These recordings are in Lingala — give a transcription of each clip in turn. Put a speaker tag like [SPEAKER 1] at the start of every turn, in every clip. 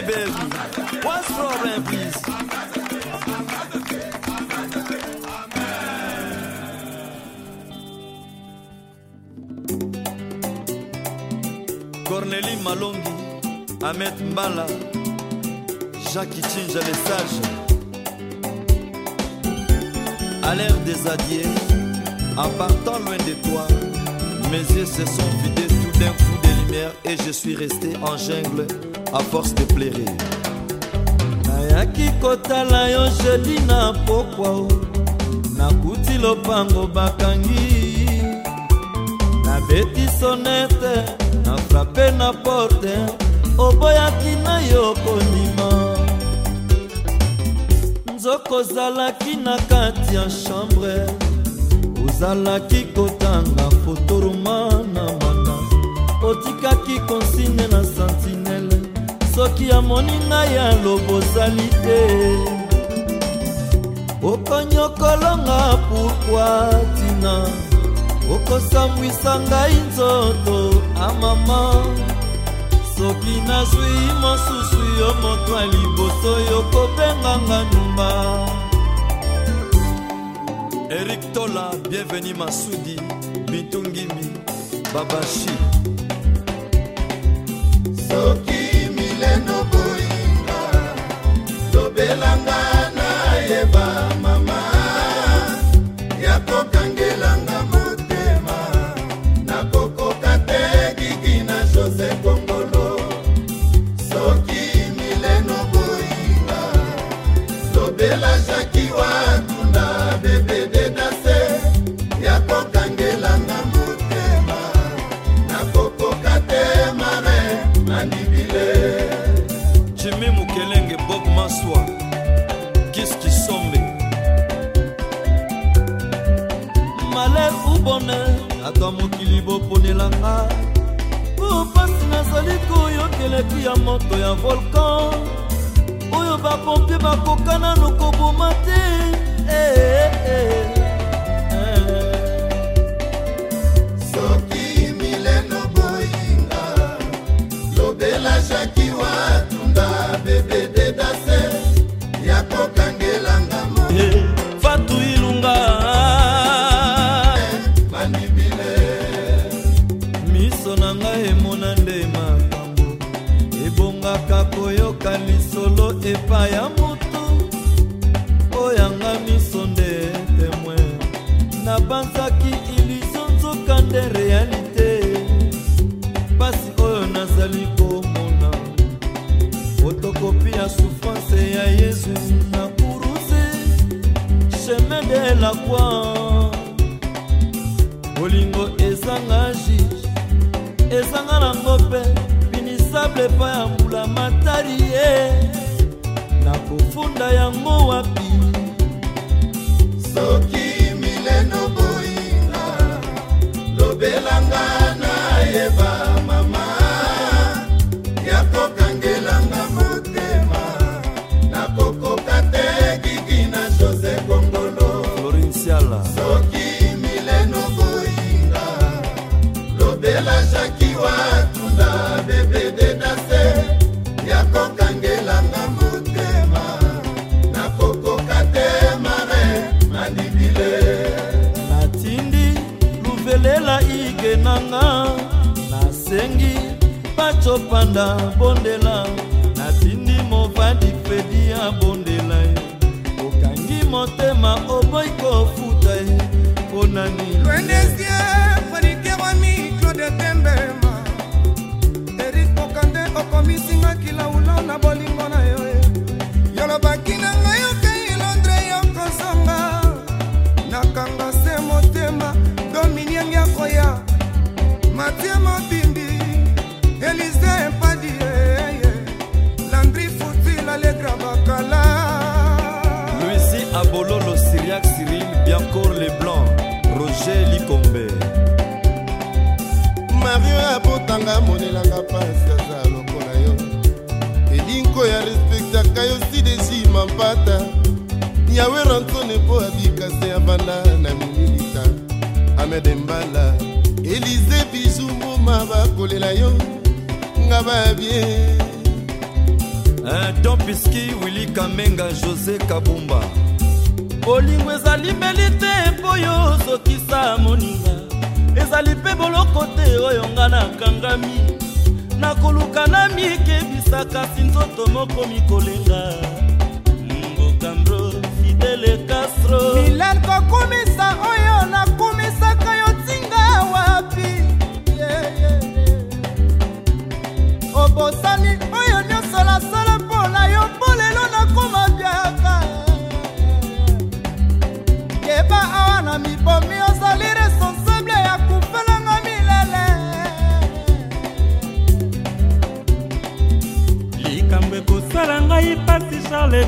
[SPEAKER 1] Cornelie baby? please? Malongi, Ahmed Mbala, Jacques Chinja les sages. À l'air des alliés, en partant loin de toi, mes yeux se sont vidés tout d'un coup de lumière et je suis resté en jungle à force de plaire nayaki kotala yo jedi na pokwa nakuti lopango bakangi nabeti sonete nafrape na porte oboyaki na yo kondima nzoko ozalaki na kati ya chambre ozalaki kotanga fotoruma na mana otikaki konsine na santine soki amoni ngai alobosali te okonyokolonga pourkua tina okosambwisa ngai nzoto amama ah, soki nazwi mosusu yo moto ya liboso yokobenganga numba erik tola bienveni masudi bitungimi babashi soki pour bonheur ata mokili boponelanga mpasi nazali koyokela epi ya moto ya volkan oyo bapompie bakoka nano koboma te eh, eh, eh,
[SPEAKER 2] soki mileno boyinga lobela jaki watunda bebe
[SPEAKER 1] miso na ngai emona nde makambo ebongaka koyoka lisolo epai ya motu oyo nga miso nde temoin napanzaki ilizo nzoka nde realite pasi oyo nazali komona fotokopi ya souffrance ya yesu na kuruse chemin de la croix lisanga nango mpe binisable epai ya mbula matari ye nakofunda yango wapi
[SPEAKER 2] elazaki watu na bebede na se ya kokangelanga motema nakokoka te
[SPEAKER 1] mare mandibile natindi luvelela ige nanga nasengi pacopanda bondela natindi movadi pedi abona nanga amonelanga pasi aza lokola
[SPEAKER 2] yo elinko ya respektaka yo sidesi mampata yawe rantone mpo abikase avanda na minilita amede mbala elize bizumuma bakolela yo
[SPEAKER 1] nga babie tompiski eh, wili kamenga josé kabumba bolingo ezali meli te mpo yo ozokisa moninga ezali mpe boloko te oyo nga nakangami nakoluka na mikebisa kasi nzoto moko mikolenga mbokambro fidele castro milan kokumisa oyo naku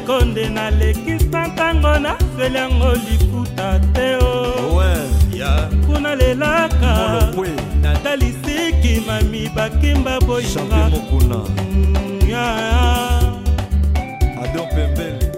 [SPEAKER 1] konde nalekisa ntango naseli yango lifuta te o oh. kuna lelaka natalisiki mami bakimba boyinga mm, ador pembele